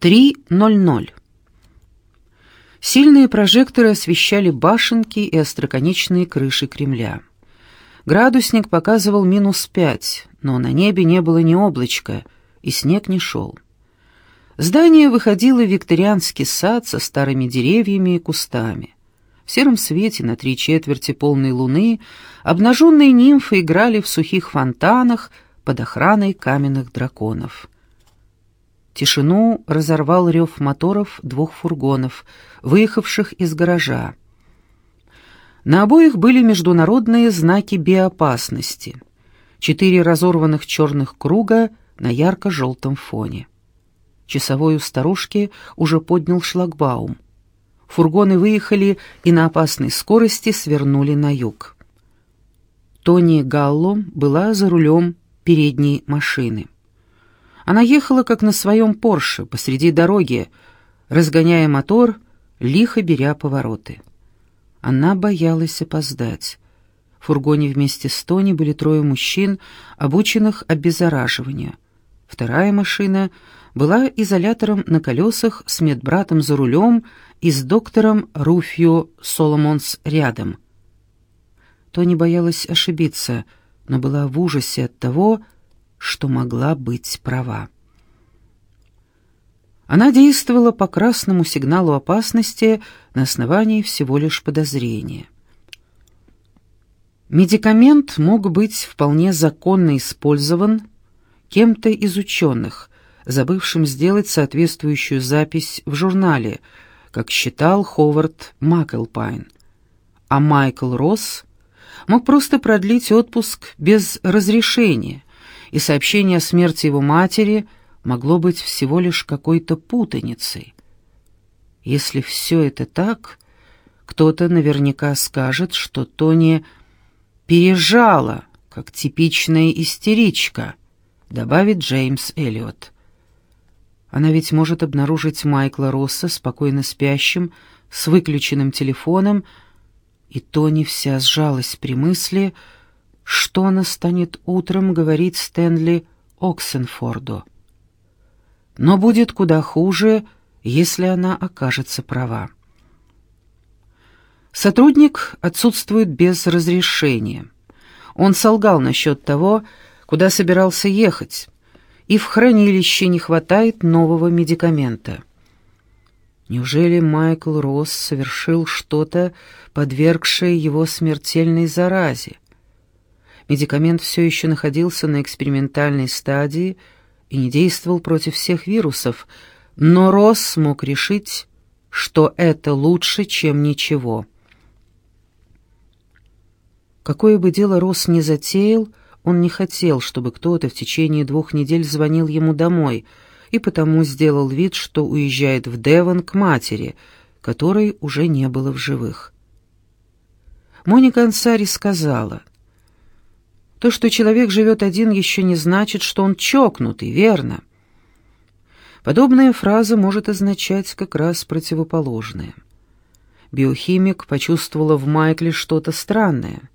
3.00. Сильные прожекторы освещали башенки и остроконечные крыши Кремля. Градусник показывал минус пять, но на небе не было ни облачка, и снег не шел. Здание выходило в викторианский сад со старыми деревьями и кустами. В сером свете на три четверти полной луны обнаженные нимфы играли в сухих фонтанах под охраной каменных драконов. Тишину разорвал рев моторов двух фургонов, выехавших из гаража. На обоих были международные знаки биопасности. Четыре разорванных черных круга на ярко-желтом фоне. Часовой у старушки уже поднял шлагбаум. Фургоны выехали и на опасной скорости свернули на юг. Тони Галло была за рулем передней машины. Она ехала, как на своем Порше, посреди дороги, разгоняя мотор, лихо беря повороты. Она боялась опоздать. В фургоне вместе с Тони были трое мужчин, обученных обеззараживанию. Вторая машина была изолятором на колесах с медбратом за рулем и с доктором Руфио Соломонс рядом. Тони боялась ошибиться, но была в ужасе от того, что могла быть права. Она действовала по красному сигналу опасности на основании всего лишь подозрения. Медикамент мог быть вполне законно использован кем-то из ученых, забывшим сделать соответствующую запись в журнале, как считал Ховард Макэлпайн. А Майкл Росс мог просто продлить отпуск без разрешения, и сообщение о смерти его матери – могло быть всего лишь какой-то путаницей. Если все это так, кто-то наверняка скажет, что Тони пережала, как типичная истеричка, добавит Джеймс Эллиот. Она ведь может обнаружить Майкла Росса спокойно спящим, с выключенным телефоном, и Тони вся сжалась при мысли, что она станет утром говорить Стэнли Оксенфорду но будет куда хуже, если она окажется права. Сотрудник отсутствует без разрешения. Он солгал насчет того, куда собирался ехать, и в хранилище не хватает нового медикамента. Неужели Майкл Росс совершил что-то, подвергшее его смертельной заразе? Медикамент все еще находился на экспериментальной стадии — и не действовал против всех вирусов, но Росс смог решить, что это лучше, чем ничего. Какое бы дело Росс не затеял, он не хотел, чтобы кто-то в течение двух недель звонил ему домой, и потому сделал вид, что уезжает в Девон к матери, которой уже не было в живых. Моника Ансари сказала, то, что человек живет один, еще не значит, что он чокнутый, верно? Подобная фраза может означать как раз противоположное. Биохимик почувствовала в Майкле что-то странное,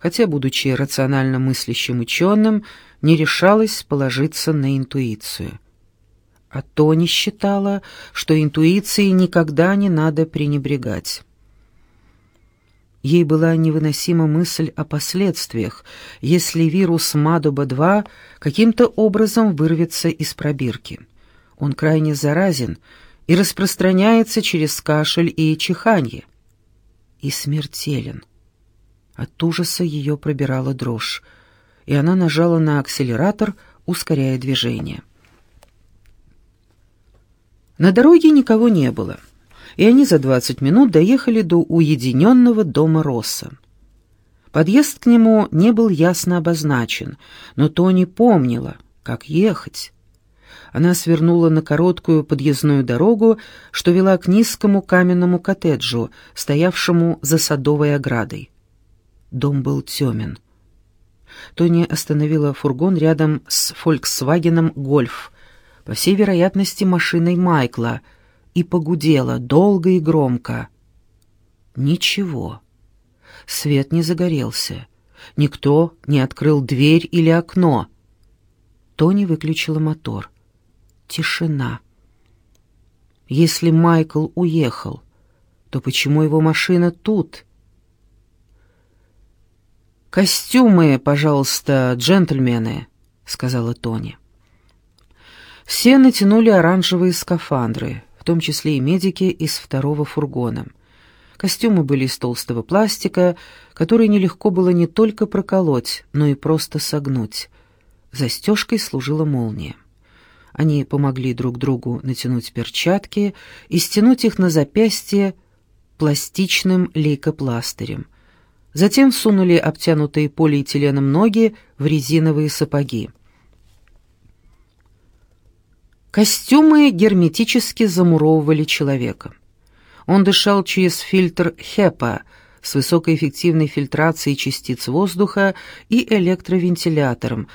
хотя, будучи рационально мыслящим ученым, не решалась положиться на интуицию. А Тони считала, что интуицией никогда не надо пренебрегать. Ей была невыносима мысль о последствиях, если вирус Мадуба-2 каким-то образом вырвется из пробирки. Он крайне заразен и распространяется через кашель и чиханье. И смертелен. От ужаса ее пробирала дрожь, и она нажала на акселератор, ускоряя движение. На дороге никого не было — и они за двадцать минут доехали до уединенного дома Росса. Подъезд к нему не был ясно обозначен, но Тони помнила, как ехать. Она свернула на короткую подъездную дорогу, что вела к низкому каменному коттеджу, стоявшему за садовой оградой. Дом был темен. Тони остановила фургон рядом с «Фольксвагеном Гольф», по всей вероятности машиной Майкла — и погудела долго и громко. Ничего. Свет не загорелся. Никто не открыл дверь или окно. Тони выключила мотор. Тишина. Если Майкл уехал, то почему его машина тут? «Костюмы, пожалуйста, джентльмены», — сказала Тони. Все натянули оранжевые скафандры, в том числе и медики из второго фургона. Костюмы были из толстого пластика, который нелегко было не только проколоть, но и просто согнуть. Застежкой служила молния. Они помогли друг другу натянуть перчатки и стянуть их на запястье пластичным лейкопластырем. Затем всунули обтянутые полиэтиленом ноги в резиновые сапоги. Костюмы герметически замуровывали человека. Он дышал через фильтр ХЕПА с высокоэффективной фильтрацией частиц воздуха и электровентилятором,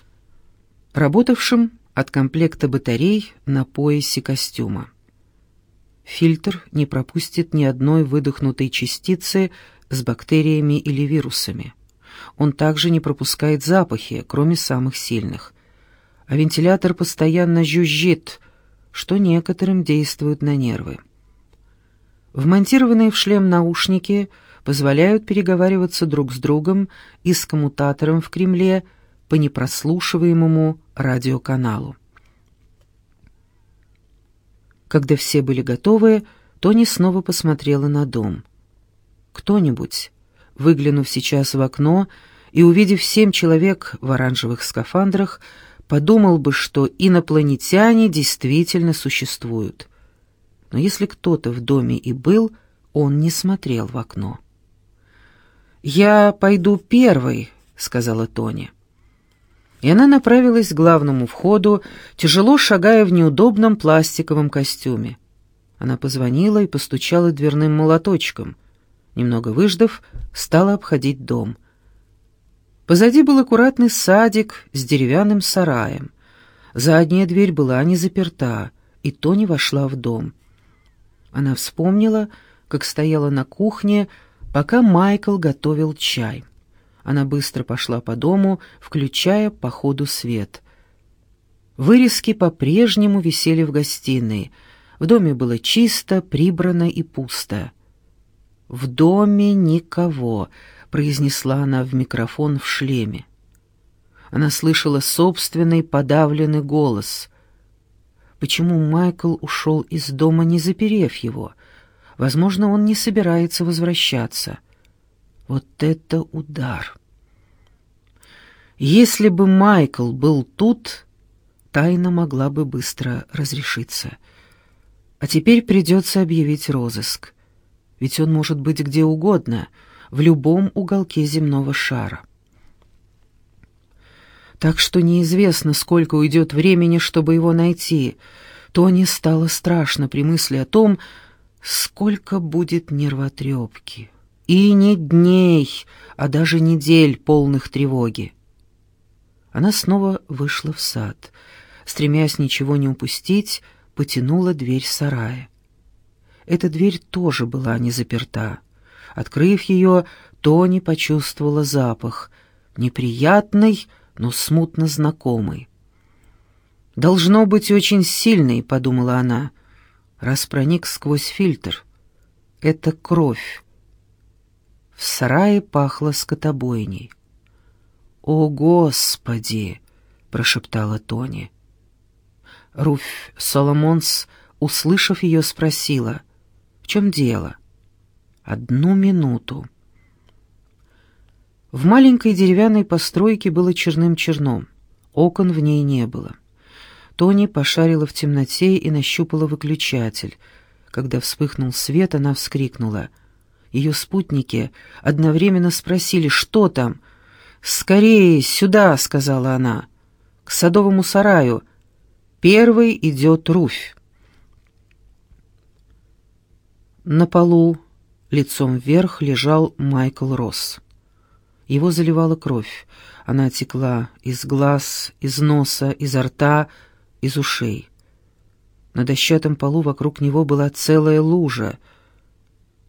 работавшим от комплекта батарей на поясе костюма. Фильтр не пропустит ни одной выдохнутой частицы с бактериями или вирусами. Он также не пропускает запахи, кроме самых сильных. А вентилятор постоянно жужжит, что некоторым действует на нервы. Вмонтированные в шлем наушники позволяют переговариваться друг с другом и с коммутатором в Кремле по непрослушиваемому радиоканалу. Когда все были готовы, Тони снова посмотрела на дом. Кто-нибудь, выглянув сейчас в окно и увидев семь человек в оранжевых скафандрах, подумал бы, что инопланетяне действительно существуют. Но если кто-то в доме и был, он не смотрел в окно. «Я пойду первой», — сказала Тони. И она направилась к главному входу, тяжело шагая в неудобном пластиковом костюме. Она позвонила и постучала дверным молоточком. Немного выждав, стала обходить дом. Позади был аккуратный садик с деревянным сараем. Задняя дверь была не заперта, и Тони вошла в дом. Она вспомнила, как стояла на кухне, пока Майкл готовил чай. Она быстро пошла по дому, включая по ходу свет. Вырезки по-прежнему висели в гостиной. В доме было чисто, прибрано и пусто. «В доме никого», — произнесла она в микрофон в шлеме. Она слышала собственный подавленный голос — Почему Майкл ушел из дома, не заперев его? Возможно, он не собирается возвращаться. Вот это удар! Если бы Майкл был тут, тайна могла бы быстро разрешиться. А теперь придется объявить розыск. Ведь он может быть где угодно, в любом уголке земного шара так что неизвестно, сколько уйдет времени, чтобы его найти. Тони стало страшно при мысли о том, сколько будет нервотрепки. И не дней, а даже недель полных тревоги. Она снова вышла в сад. Стремясь ничего не упустить, потянула дверь сарая. Эта дверь тоже была не заперта. Открыв ее, Тони почувствовала запах. Неприятный, но смутно знакомый. «Должно быть очень сильный», — подумала она, раз проник сквозь фильтр. «Это кровь». В сарае пахло скотобойней. «О, Господи!» — прошептала Тони. Руфь Соломонс, услышав ее, спросила, «В чем дело?» «Одну минуту». В маленькой деревянной постройке было черным-черном. Окон в ней не было. Тони пошарила в темноте и нащупала выключатель. Когда вспыхнул свет, она вскрикнула. Ее спутники одновременно спросили, что там. «Скорее, сюда!» — сказала она. «К садовому сараю. Первый идет Руфь». На полу, лицом вверх, лежал Майкл Росс. Его заливала кровь. Она текла из глаз, из носа, изо рта, из ушей. На дощатом полу вокруг него была целая лужа.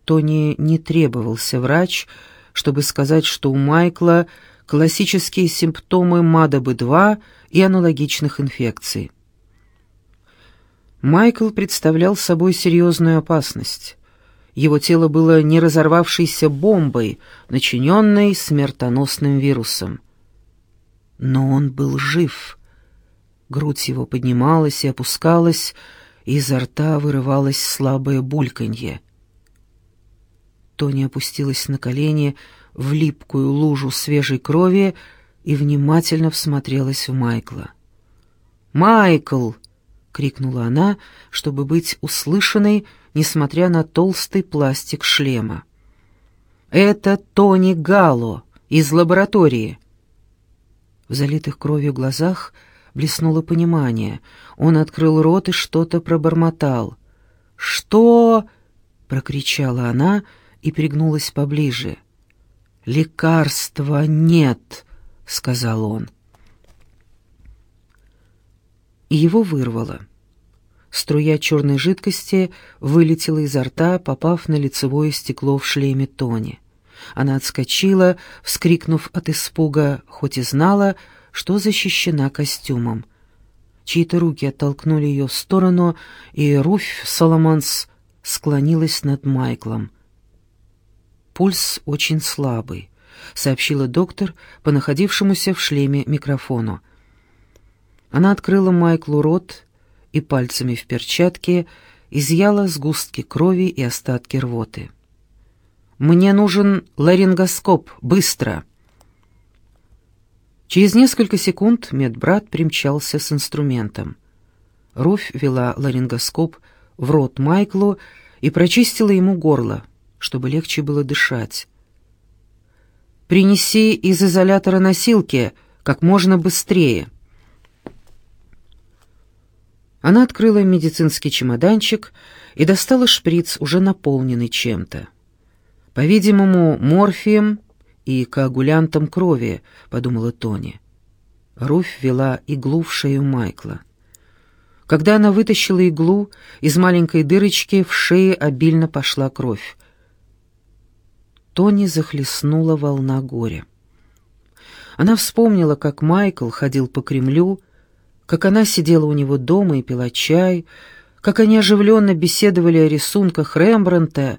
Тони не требовался врач, чтобы сказать, что у Майкла классические симптомы МАДОБы-2 и аналогичных инфекций. Майкл представлял собой серьезную опасность. Его тело было не разорвавшейся бомбой, начиненной смертоносным вирусом. Но он был жив. Грудь его поднималась и опускалась, и изо рта вырывалось слабое бульканье. Тони опустилась на колени в липкую лужу свежей крови и внимательно всмотрелась в Майкла. «Майкл!» — крикнула она, чтобы быть услышанной, несмотря на толстый пластик шлема. «Это Тони Гало из лаборатории». В залитых кровью глазах блеснуло понимание. Он открыл рот и что-то пробормотал. «Что?» — прокричала она и пригнулась поближе. «Лекарства нет», — сказал он. Его вырвало. Струя черной жидкости вылетела изо рта, попав на лицевое стекло в шлеме Тони. Она отскочила, вскрикнув от испуга, хоть и знала, что защищена костюмом. Чьи-то руки оттолкнули ее в сторону, и Руфь Соломонс склонилась над Майклом. «Пульс очень слабый», — сообщила доктор по находившемуся в шлеме микрофону. Она открыла Майклу рот и пальцами в перчатке изъяла сгустки крови и остатки рвоты. «Мне нужен ларингоскоп, быстро!» Через несколько секунд медбрат примчался с инструментом. Руфь вела ларингоскоп в рот Майклу и прочистила ему горло, чтобы легче было дышать. «Принеси из изолятора носилки как можно быстрее!» Она открыла медицинский чемоданчик и достала шприц, уже наполненный чем-то. По-видимому, морфием и коагулянтом крови, подумала Тони. Руфь вела иглу в шею Майкла. Когда она вытащила иглу, из маленькой дырочки в шее обильно пошла кровь. Тони захлестнула волна горя. Она вспомнила, как Майкл ходил по Кремлю, как она сидела у него дома и пила чай, как они оживленно беседовали о рисунках Рембрандта,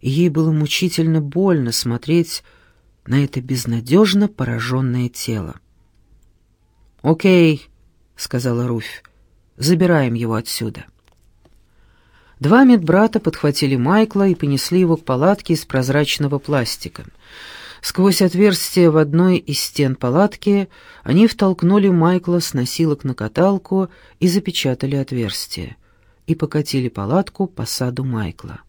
и ей было мучительно больно смотреть на это безнадежно пораженное тело. «Окей», — сказала Руфь, — «забираем его отсюда». Два медбрата подхватили Майкла и понесли его к палатке из прозрачного пластика — Сквозь отверстие в одной из стен палатки они втолкнули Майкла с носилок на каталку и запечатали отверстие, и покатили палатку по саду Майкла.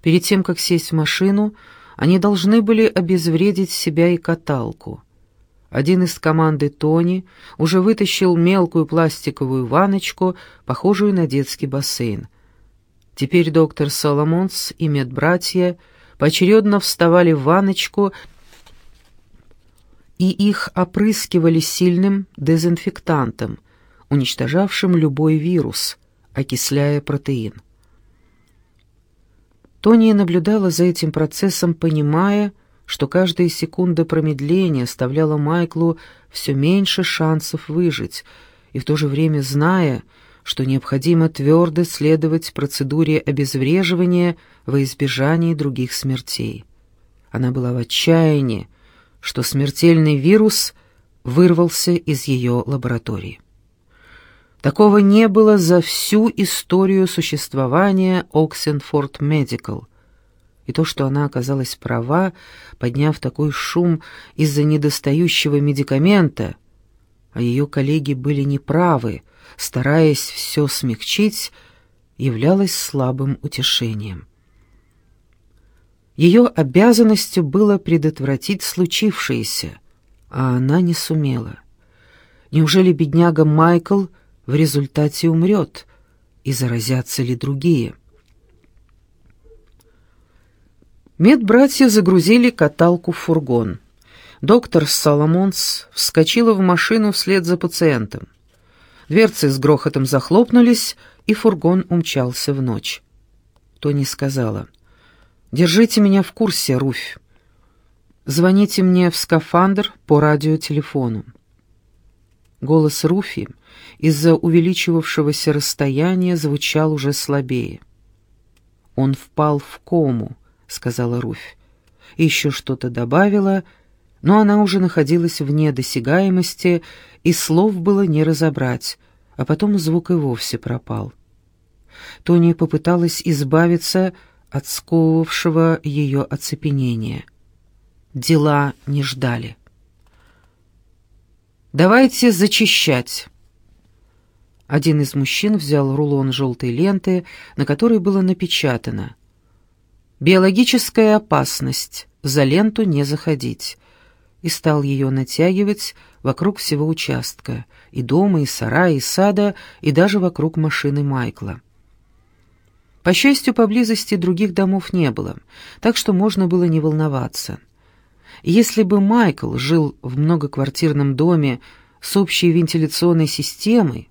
Перед тем, как сесть в машину, они должны были обезвредить себя и каталку. Один из команды Тони уже вытащил мелкую пластиковую ваночку, похожую на детский бассейн. Теперь доктор Соломонс и медбратья — поочередно вставали в ванночку, и их опрыскивали сильным дезинфектантом, уничтожавшим любой вирус, окисляя протеин. Тони наблюдала за этим процессом, понимая, что каждая секунда промедления оставляла Майклу все меньше шансов выжить, и в то же время зная, что необходимо твердо следовать процедуре обезвреживания во избежание других смертей. Она была в отчаянии, что смертельный вирус вырвался из ее лаборатории. Такого не было за всю историю существования Оксенфорд Медикал. И то, что она оказалась права, подняв такой шум из-за недостающего медикамента, а ее коллеги были неправы, стараясь все смягчить, являлось слабым утешением. Ее обязанностью было предотвратить случившееся, а она не сумела. Неужели бедняга Майкл в результате умрет, и заразятся ли другие? Медбратья загрузили каталку в фургон. Доктор Соломонс вскочила в машину вслед за пациентом. Дверцы с грохотом захлопнулись, и фургон умчался в ночь. Тони сказала, «Держите меня в курсе, Руфь. Звоните мне в скафандр по радиотелефону». Голос Руфи из-за увеличивавшегося расстояния звучал уже слабее. «Он впал в кому», — сказала Руфь. Еще что-то добавила, но она уже находилась вне досягаемости, и слов было не разобрать, а потом звук и вовсе пропал. Тони попыталась избавиться от сковывавшего ее оцепенения. Дела не ждали. «Давайте зачищать!» Один из мужчин взял рулон желтой ленты, на которой было напечатано «Биологическая опасность, за ленту не заходить», и стал ее натягивать вокруг всего участка, и дома, и сарая, и сада, и даже вокруг машины Майкла. По счастью, поблизости других домов не было, так что можно было не волноваться. Если бы Майкл жил в многоквартирном доме с общей вентиляционной системой,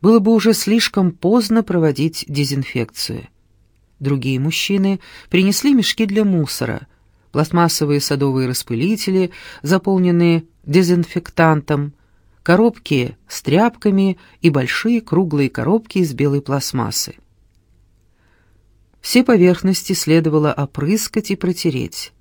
было бы уже слишком поздно проводить дезинфекцию. Другие мужчины принесли мешки для мусора, пластмассовые садовые распылители, заполненные дезинфектантом, коробки с тряпками и большие круглые коробки из белой пластмассы. Все поверхности следовало опрыскать и протереть.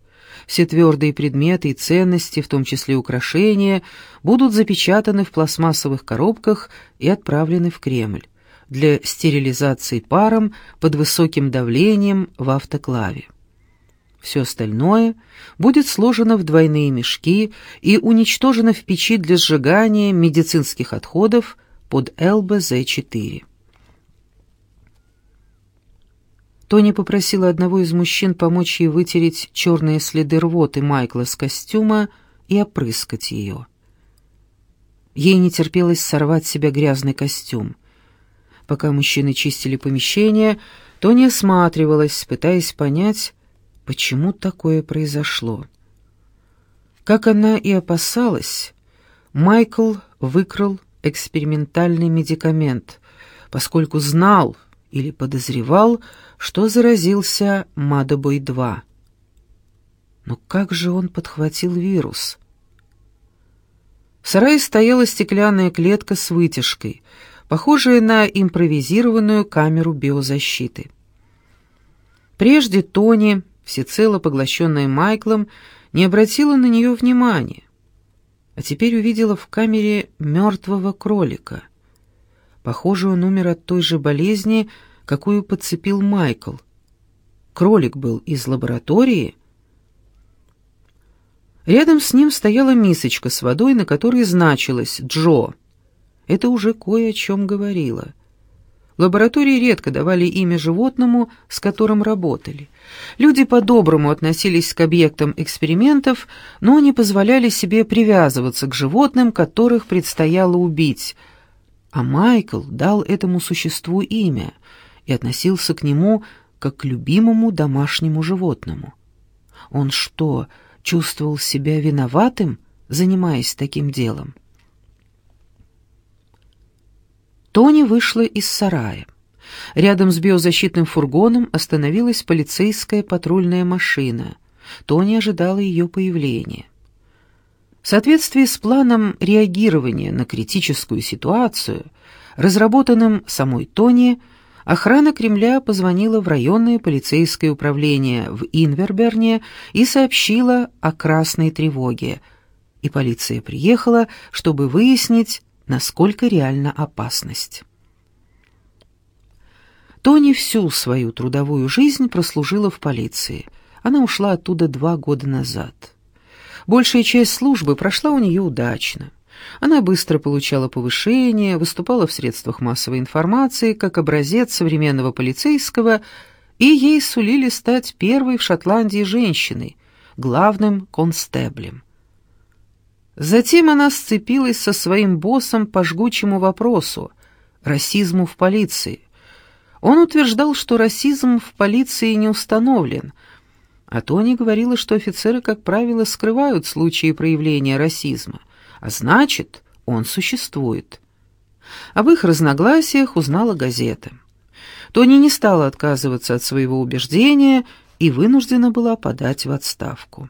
Все твердые предметы и ценности, в том числе украшения, будут запечатаны в пластмассовых коробках и отправлены в Кремль для стерилизации паром под высоким давлением в автоклаве. Все остальное будет сложено в двойные мешки и уничтожено в печи для сжигания медицинских отходов под ЛБЗ-4. Тони попросила одного из мужчин помочь ей вытереть черные следы рвоты Майкла с костюма и опрыскать ее. Ей не терпелось сорвать с себя грязный костюм. Пока мужчины чистили помещение, Тони осматривалась, пытаясь понять, почему такое произошло. Как она и опасалась, Майкл выкрал экспериментальный медикамент, поскольку знал или подозревал, что заразился Мадобой-2. Но как же он подхватил вирус? В сарае стояла стеклянная клетка с вытяжкой, похожая на импровизированную камеру биозащиты. Прежде Тони, всецело поглощенная Майклом, не обратила на нее внимания, а теперь увидела в камере мертвого кролика. Похоже, он умер от той же болезни, какую подцепил Майкл. Кролик был из лаборатории. Рядом с ним стояла мисочка с водой, на которой значилось «Джо». Это уже кое о чем говорило. лаборатории редко давали имя животному, с которым работали. Люди по-доброму относились к объектам экспериментов, но не позволяли себе привязываться к животным, которых предстояло убить. А Майкл дал этому существу имя и относился к нему как к любимому домашнему животному. Он что, чувствовал себя виноватым, занимаясь таким делом? Тони вышла из сарая. Рядом с биозащитным фургоном остановилась полицейская патрульная машина. Тони ожидала ее появления. В соответствии с планом реагирования на критическую ситуацию, разработанным самой Тони, Охрана Кремля позвонила в районное полицейское управление в Инверберне и сообщила о красной тревоге. И полиция приехала, чтобы выяснить, насколько реальна опасность. Тони всю свою трудовую жизнь прослужила в полиции. Она ушла оттуда два года назад. Большая часть службы прошла у нее удачно. Она быстро получала повышение, выступала в средствах массовой информации как образец современного полицейского, и ей сулили стать первой в Шотландии женщиной, главным констеблем. Затем она сцепилась со своим боссом по жгучему вопросу – расизму в полиции. Он утверждал, что расизм в полиции не установлен, а Тони говорила, что офицеры, как правило, скрывают случаи проявления расизма – а значит, он существует. Об их разногласиях узнала газета. Тони не стала отказываться от своего убеждения и вынуждена была подать в отставку.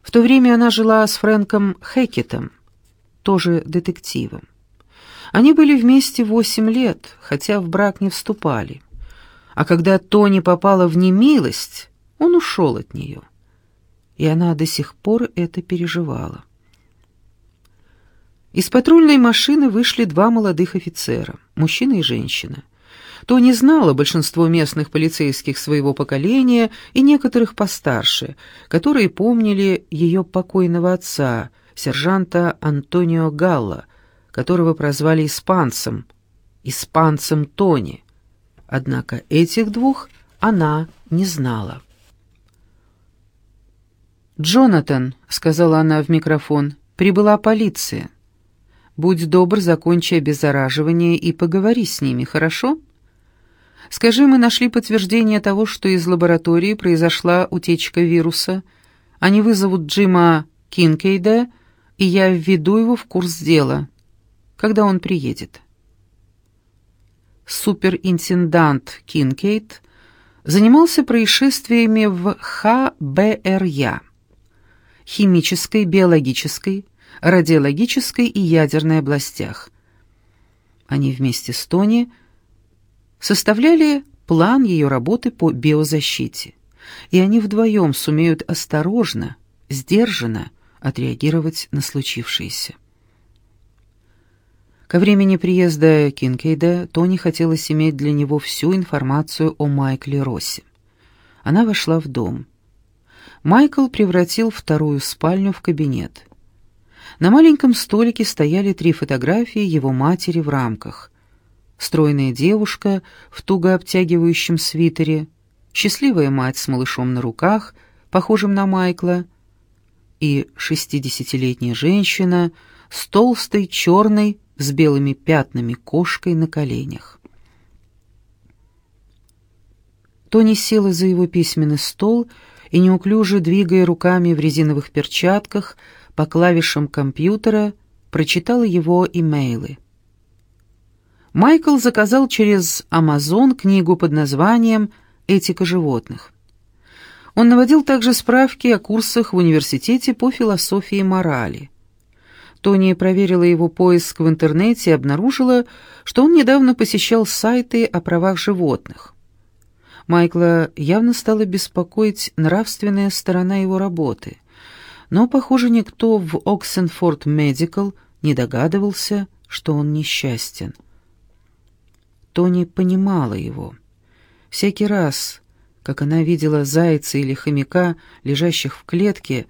В то время она жила с Фрэнком Хекетом, тоже детективом. Они были вместе восемь лет, хотя в брак не вступали. А когда Тони попала в немилость, он ушел от нее. И она до сих пор это переживала. Из патрульной машины вышли два молодых офицера, мужчина и женщина. Тони знала большинство местных полицейских своего поколения и некоторых постарше, которые помнили ее покойного отца, сержанта Антонио Галла, которого прозвали испанцем, испанцем Тони. Однако этих двух она не знала. «Джонатан», — сказала она в микрофон, — «прибыла полиция. Будь добр, закончи обеззараживание и поговори с ними, хорошо? Скажи, мы нашли подтверждение того, что из лаборатории произошла утечка вируса. Они вызовут Джима Кинкейда, и я введу его в курс дела, когда он приедет» суперинтендант Кинкейд занимался происшествиями в ХБРЯ – химической, биологической, радиологической и ядерной областях. Они вместе с Тони составляли план ее работы по биозащите, и они вдвоем сумеют осторожно, сдержанно отреагировать на случившееся. Ко времени приезда Кинкейда Тони хотелось иметь для него всю информацию о Майкле Росси. Она вошла в дом. Майкл превратил вторую спальню в кабинет. На маленьком столике стояли три фотографии его матери в рамках. Стройная девушка в туго обтягивающем свитере, счастливая мать с малышом на руках, похожим на Майкла, и шестидесятилетняя женщина с толстой черной с белыми пятнами кошкой на коленях. Тони села за его письменный стол и, неуклюже двигая руками в резиновых перчатках по клавишам компьютера, прочитала его имейлы. Майкл заказал через Amazon книгу под названием «Этика животных». Он наводил также справки о курсах в университете по философии морали. Тони проверила его поиск в интернете и обнаружила, что он недавно посещал сайты о правах животных. Майкла явно стала беспокоить нравственная сторона его работы, но, похоже, никто в Оксенфорд Медикал не догадывался, что он несчастен. Тони понимала его. Всякий раз, как она видела зайца или хомяка, лежащих в клетке,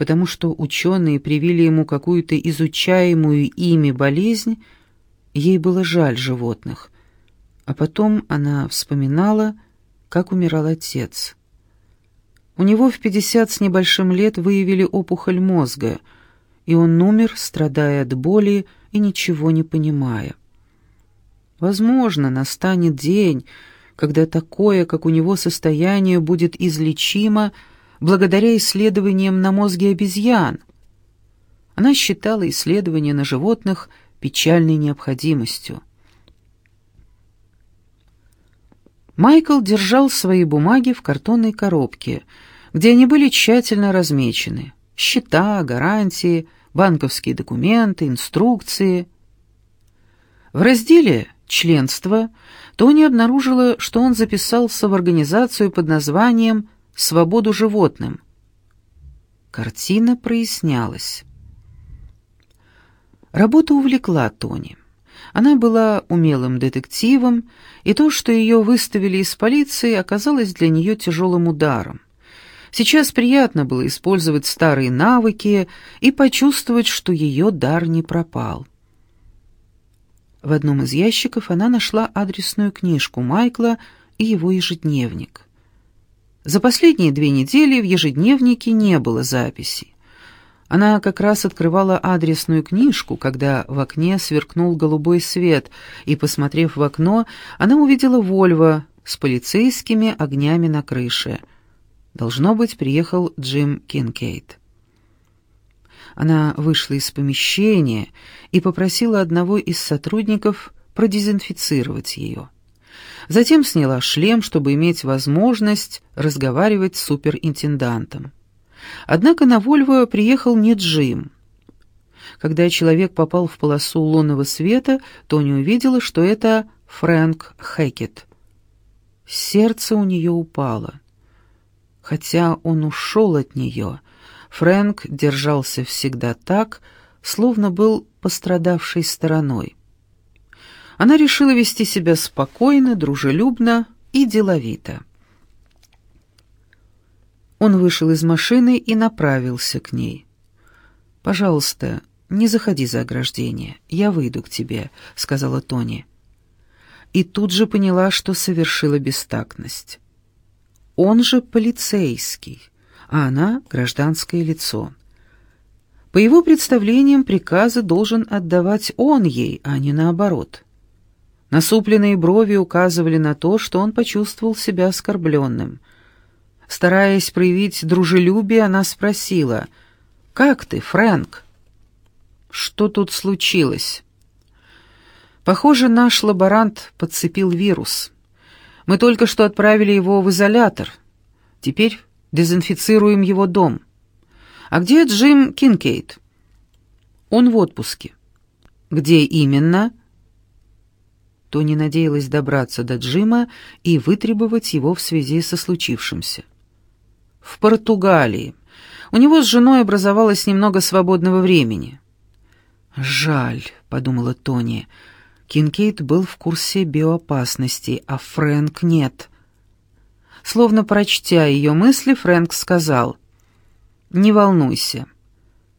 потому что ученые привили ему какую-то изучаемую ими болезнь, ей было жаль животных. А потом она вспоминала, как умирал отец. У него в пятьдесят с небольшим лет выявили опухоль мозга, и он умер, страдая от боли и ничего не понимая. Возможно, настанет день, когда такое, как у него состояние, будет излечимо, благодаря исследованиям на мозге обезьян. Она считала исследования на животных печальной необходимостью. Майкл держал свои бумаги в картонной коробке, где они были тщательно размечены. Счета, гарантии, банковские документы, инструкции. В разделе «Членство» Тони обнаружила, что он записался в организацию под названием свободу животным. Картина прояснялась. Работа увлекла Тони. Она была умелым детективом, и то, что ее выставили из полиции, оказалось для нее тяжелым ударом. Сейчас приятно было использовать старые навыки и почувствовать, что ее дар не пропал. В одном из ящиков она нашла адресную книжку Майкла и его ежедневник. За последние две недели в ежедневнике не было записей. Она как раз открывала адресную книжку, когда в окне сверкнул голубой свет, и, посмотрев в окно, она увидела Вольво с полицейскими огнями на крыше. Должно быть, приехал Джим Кинкейт. Она вышла из помещения и попросила одного из сотрудников продезинфицировать ее. Затем сняла шлем, чтобы иметь возможность разговаривать с суперинтендантом. Однако на Вольво приехал не Джим. Когда человек попал в полосу лунного света, Тони увидела, что это Фрэнк Хэкет. Сердце у нее упало. Хотя он ушел от нее, Фрэнк держался всегда так, словно был пострадавшей стороной. Она решила вести себя спокойно, дружелюбно и деловито. Он вышел из машины и направился к ней. «Пожалуйста, не заходи за ограждение, я выйду к тебе», — сказала Тони. И тут же поняла, что совершила бестактность. Он же полицейский, а она — гражданское лицо. По его представлениям, приказы должен отдавать он ей, а не наоборот. Насупленные брови указывали на то, что он почувствовал себя оскорбленным. Стараясь проявить дружелюбие, она спросила, «Как ты, Фрэнк?» «Что тут случилось?» «Похоже, наш лаборант подцепил вирус. Мы только что отправили его в изолятор. Теперь дезинфицируем его дом. А где Джим Кинкейд?» «Он в отпуске». «Где именно?» Тони надеялась добраться до Джима и вытребовать его в связи со случившимся. «В Португалии. У него с женой образовалось немного свободного времени». «Жаль», — подумала Тони. Кинкейд был в курсе биоопасности, а Фрэнк нет. Словно прочтя ее мысли, Фрэнк сказал, «Не волнуйся».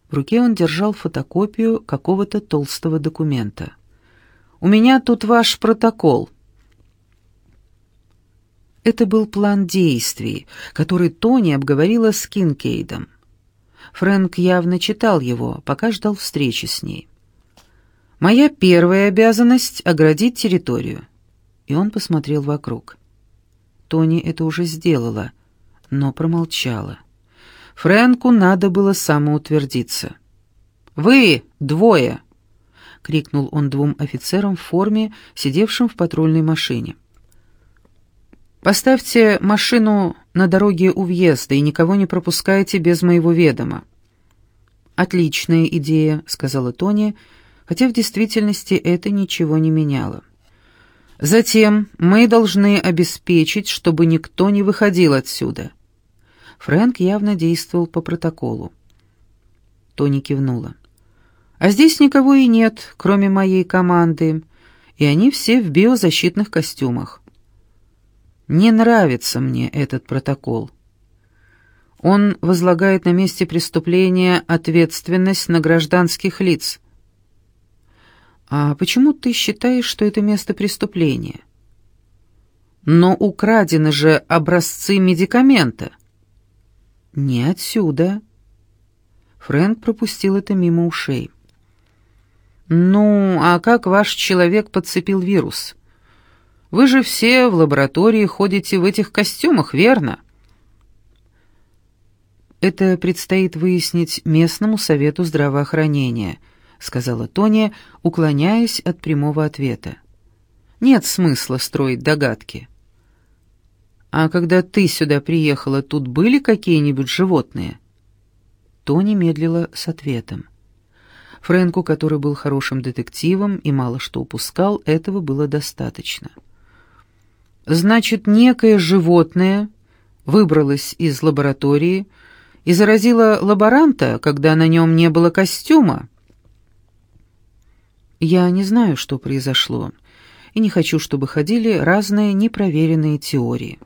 В руке он держал фотокопию какого-то толстого документа. У меня тут ваш протокол». Это был план действий, который Тони обговорила с Кинкейдом. Фрэнк явно читал его, пока ждал встречи с ней. «Моя первая обязанность — оградить территорию». И он посмотрел вокруг. Тони это уже сделала, но промолчала. Фрэнку надо было самоутвердиться. «Вы двое!» — крикнул он двум офицерам в форме, сидевшим в патрульной машине. «Поставьте машину на дороге у въезда и никого не пропускайте без моего ведома». «Отличная идея», — сказала Тони, хотя в действительности это ничего не меняло. «Затем мы должны обеспечить, чтобы никто не выходил отсюда». Фрэнк явно действовал по протоколу. Тони кивнула. А здесь никого и нет, кроме моей команды, и они все в биозащитных костюмах. Не нравится мне этот протокол. Он возлагает на месте преступления ответственность на гражданских лиц. А почему ты считаешь, что это место преступления? Но украдены же образцы медикамента. Не отсюда. Фрэнк пропустил это мимо ушей. «Ну, а как ваш человек подцепил вирус? Вы же все в лаборатории ходите в этих костюмах, верно?» «Это предстоит выяснить местному совету здравоохранения», — сказала Тоня, уклоняясь от прямого ответа. «Нет смысла строить догадки». «А когда ты сюда приехала, тут были какие-нибудь животные?» Тони медлила с ответом. Фрэнку, который был хорошим детективом и мало что упускал, этого было достаточно. Значит, некое животное выбралось из лаборатории и заразило лаборанта, когда на нем не было костюма. Я не знаю, что произошло, и не хочу, чтобы ходили разные непроверенные теории.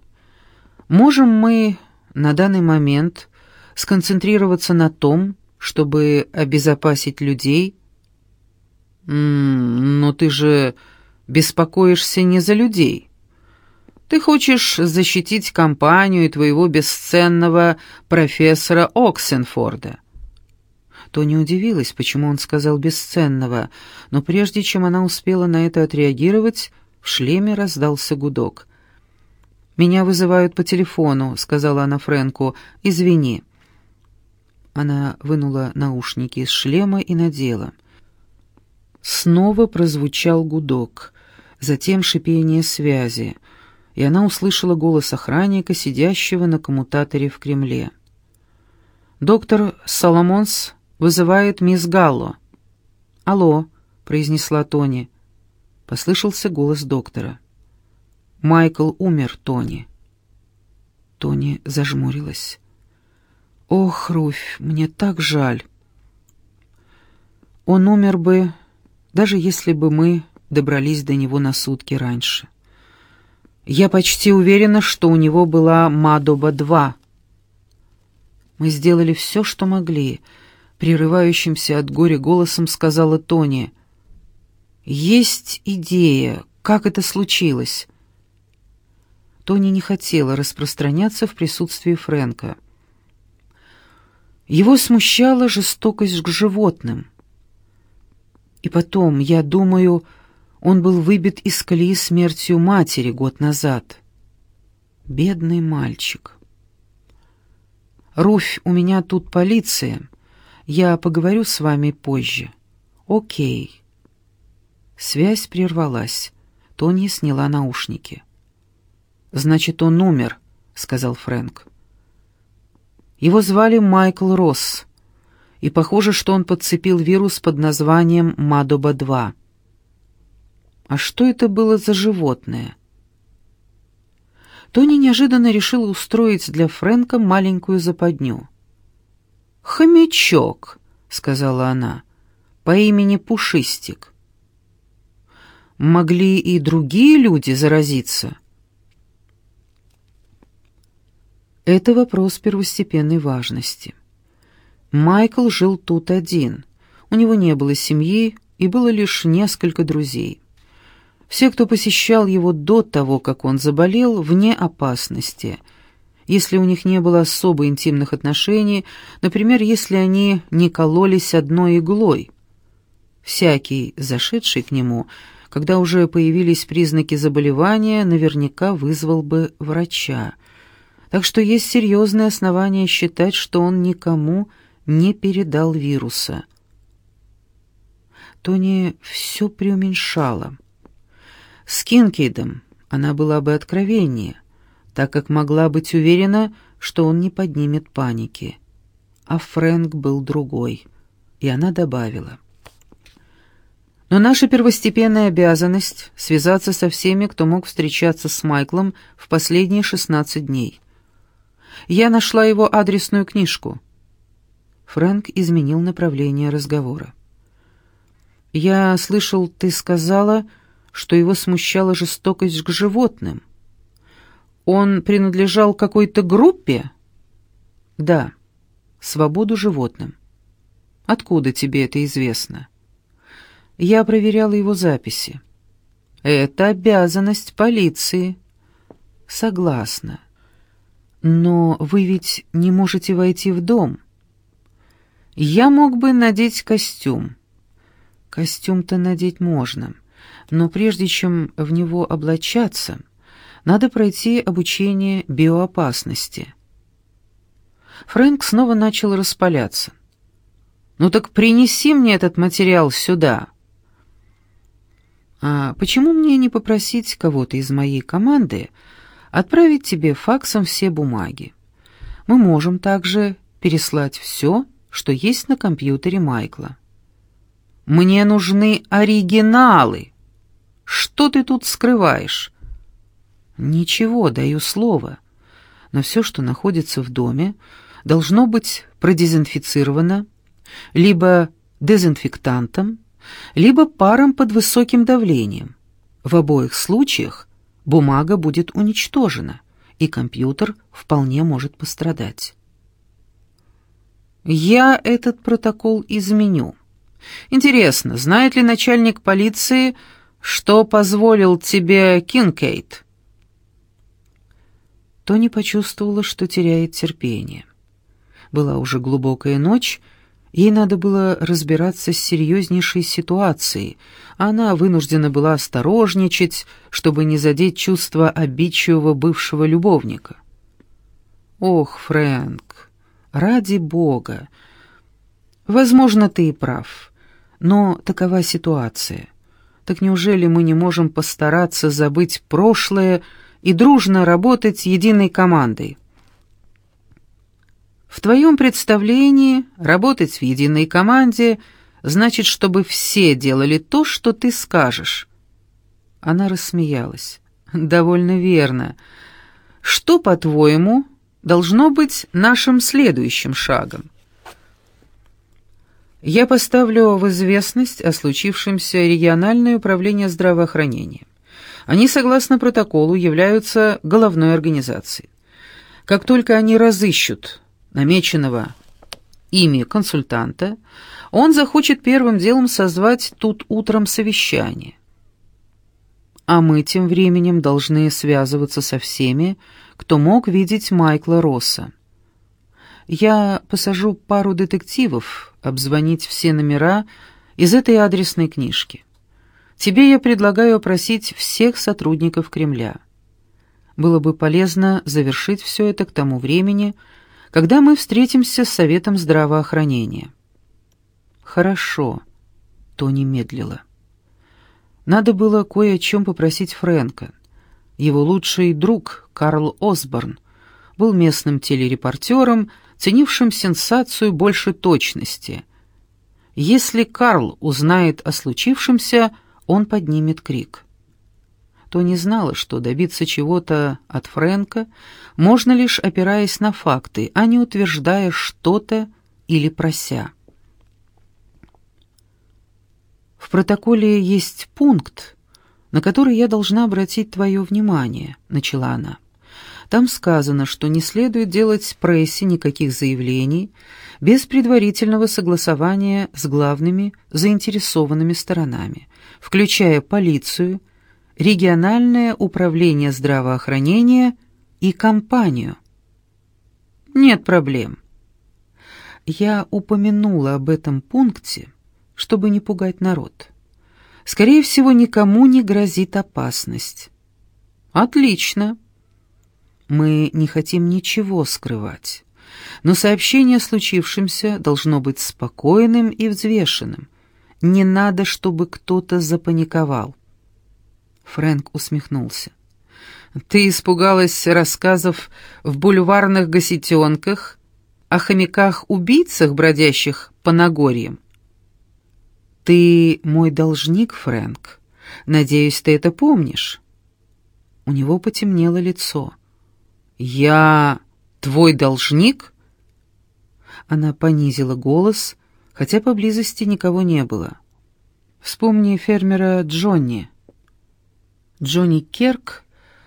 Можем мы на данный момент сконцентрироваться на том, чтобы обезопасить людей? М -м, но ты же беспокоишься не за людей. Ты хочешь защитить компанию и твоего бесценного профессора Оксенфорда. Тони удивилась, почему он сказал «бесценного», но прежде чем она успела на это отреагировать, в шлеме раздался гудок. «Меня вызывают по телефону», — сказала она Фрэнку. «Извини». Она вынула наушники из шлема и надела. Снова прозвучал гудок, затем шипение связи, и она услышала голос охранника, сидящего на коммутаторе в Кремле. «Доктор Соломонс вызывает мисс Галло». «Алло», — произнесла Тони. Послышался голос доктора. «Майкл умер, Тони». Тони зажмурилась. «Ох, Руфь, мне так жаль». Он умер бы, даже если бы мы добрались до него на сутки раньше. Я почти уверена, что у него была Мадоба-2. Мы сделали все, что могли, прерывающимся от горя голосом сказала Тони. Есть идея, как это случилось. Тони не хотела распространяться в присутствии Фрэнка. Его смущала жестокость к животным. И потом, я думаю, он был выбит из колеи смертью матери год назад. Бедный мальчик. «Руфь, у меня тут полиция. Я поговорю с вами позже». «Окей». Связь прервалась. Тони сняла наушники. «Значит, он умер», — сказал Фрэнк. Его звали Майкл Росс, и похоже, что он подцепил вирус под названием Мадоба-2. А что это было за животное? Тони неожиданно решила устроить для Фрэнка маленькую западню. «Хомячок», — сказала она, — «по имени Пушистик». «Могли и другие люди заразиться?» Это вопрос первостепенной важности. Майкл жил тут один. У него не было семьи и было лишь несколько друзей. Все, кто посещал его до того, как он заболел, вне опасности. Если у них не было особо интимных отношений, например, если они не кололись одной иглой. Всякий, зашедший к нему, когда уже появились признаки заболевания, наверняка вызвал бы врача так что есть серьезные основания считать, что он никому не передал вируса. Тони все преуменьшала. С Кинкейдом она была бы откровеннее, так как могла быть уверена, что он не поднимет паники. А Фрэнк был другой, и она добавила. Но наша первостепенная обязанность — связаться со всеми, кто мог встречаться с Майклом в последние шестнадцать дней. Я нашла его адресную книжку». Фрэнк изменил направление разговора. «Я слышал, ты сказала, что его смущала жестокость к животным. Он принадлежал какой-то группе?» «Да, свободу животным». «Откуда тебе это известно?» «Я проверяла его записи». «Это обязанность полиции». «Согласна. «Но вы ведь не можете войти в дом». «Я мог бы надеть костюм». «Костюм-то надеть можно, но прежде чем в него облачаться, надо пройти обучение биоопасности». Фрэнк снова начал распаляться. «Ну так принеси мне этот материал сюда». «А почему мне не попросить кого-то из моей команды отправить тебе факсом все бумаги. Мы можем также переслать все, что есть на компьютере Майкла. Мне нужны оригиналы. Что ты тут скрываешь? Ничего, даю слово. Но все, что находится в доме, должно быть продезинфицировано либо дезинфектантом, либо паром под высоким давлением. В обоих случаях бумага будет уничтожена, и компьютер вполне может пострадать. Я этот протокол изменю. Интересно, знает ли начальник полиции, что позволил тебе Кинкейт? Тони почувствовала, что теряет терпение. Была уже глубокая ночь, Ей надо было разбираться с серьезнейшей ситуацией. Она вынуждена была осторожничать, чтобы не задеть чувства обидчивого бывшего любовника. «Ох, Фрэнк, ради бога! Возможно, ты и прав, но такова ситуация. Так неужели мы не можем постараться забыть прошлое и дружно работать единой командой?» В твоем представлении работать в единой команде значит, чтобы все делали то, что ты скажешь». Она рассмеялась. «Довольно верно. Что, по-твоему, должно быть нашим следующим шагом?» Я поставлю в известность о случившемся региональное управление здравоохранения. Они, согласно протоколу, являются головной организацией. Как только они разыщут намеченного ими консультанта, он захочет первым делом созвать тут утром совещание. А мы тем временем должны связываться со всеми, кто мог видеть Майкла Росса. Я посажу пару детективов обзвонить все номера из этой адресной книжки. Тебе я предлагаю опросить всех сотрудников Кремля. Было бы полезно завершить все это к тому времени, когда мы встретимся с Советом здравоохранения. Хорошо, Тони медлила. Надо было кое о чем попросить Фрэнка. Его лучший друг, Карл Осборн, был местным телерепортером, ценившим сенсацию больше точности. Если Карл узнает о случившемся, он поднимет крик. То не знала, что добиться чего-то от Фрэнка можно лишь опираясь на факты, а не утверждая что-то или прося. В протоколе есть пункт, на который я должна обратить твое внимание, начала она. Там сказано, что не следует делать прессе никаких заявлений без предварительного согласования с главными заинтересованными сторонами, включая полицию, региональное управление здравоохранения и компанию. Нет проблем. Я упомянула об этом пункте, чтобы не пугать народ. Скорее всего, никому не грозит опасность. Отлично. Мы не хотим ничего скрывать. Но сообщение о случившемся должно быть спокойным и взвешенным. Не надо, чтобы кто-то запаниковал. Фрэнк усмехнулся. «Ты испугалась рассказов в бульварных гаситенках о хомяках-убийцах, бродящих по Нагорьям?» «Ты мой должник, Фрэнк. Надеюсь, ты это помнишь?» У него потемнело лицо. «Я твой должник?» Она понизила голос, хотя поблизости никого не было. «Вспомни фермера Джонни». Джонни Керк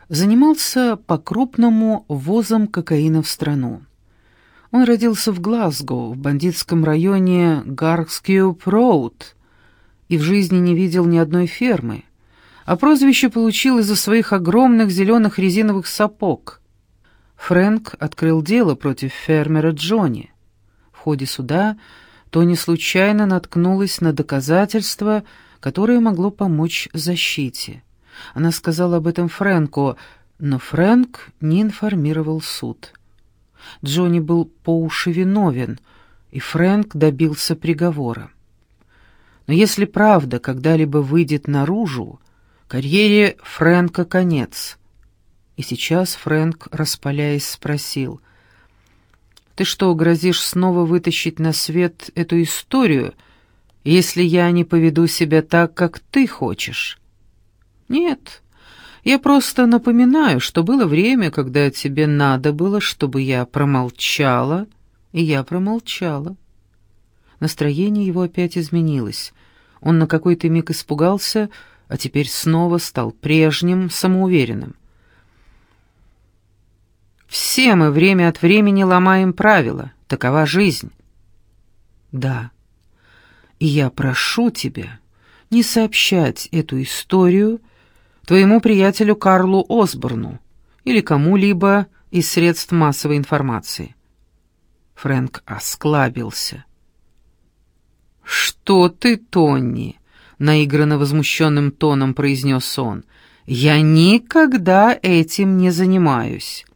занимался по-крупному ввозом кокаина в страну. Он родился в Глазго, в бандитском районе Гаркскьюп-Роуд, и в жизни не видел ни одной фермы, а прозвище получил из-за своих огромных зеленых резиновых сапог. Фрэнк открыл дело против фермера Джонни. В ходе суда Тони случайно наткнулась на доказательство, которое могло помочь защите. Она сказала об этом Фрэнку, но Фрэнк не информировал суд. Джонни был по уши виновен, и Фрэнк добился приговора. Но если правда когда-либо выйдет наружу, карьере Фрэнка конец. И сейчас Фрэнк, распаляясь, спросил, «Ты что, грозишь снова вытащить на свет эту историю, если я не поведу себя так, как ты хочешь?» «Нет, я просто напоминаю, что было время, когда тебе надо было, чтобы я промолчала, и я промолчала». Настроение его опять изменилось. Он на какой-то миг испугался, а теперь снова стал прежним, самоуверенным. Все мы время от времени ломаем правила, такова жизнь. Да, и я прошу тебя не сообщать эту историю твоему приятелю Карлу Осборну или кому-либо из средств массовой информации. Фрэнк осклабился. «Что ты, Тонни?» — наигранно возмущенным тоном произнес он. «Я никогда этим не занимаюсь.